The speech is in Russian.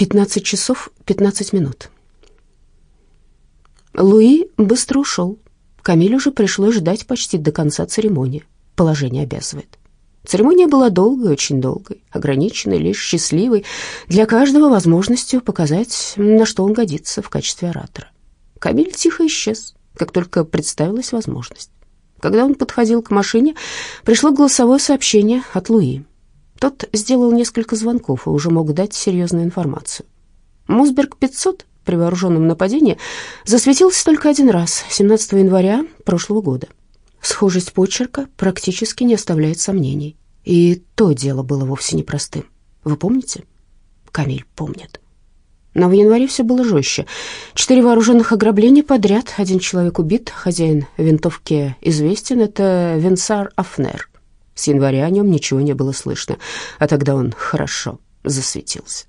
15 часов 15 минут. Луи быстро ушел. Камилю уже пришлось ждать почти до конца церемонии. Положение обязывает. Церемония была долгой, очень долгой, ограниченной, лишь счастливой, для каждого возможностью показать, на что он годится в качестве оратора. Камиль тихо исчез, как только представилась возможность. Когда он подходил к машине, пришло голосовое сообщение от Луи. Тот сделал несколько звонков и уже мог дать серьезную информацию. Мусберг-500 при вооруженном нападении засветился только один раз, 17 января прошлого года. Схожесть почерка практически не оставляет сомнений. И то дело было вовсе непростым. Вы помните? Камиль помнит. Но в январе все было жестче. Четыре вооруженных ограбления подряд. Один человек убит, хозяин винтовки известен. Это Венсар Афнер. С января о нем ничего не было слышно, а тогда он хорошо засветился.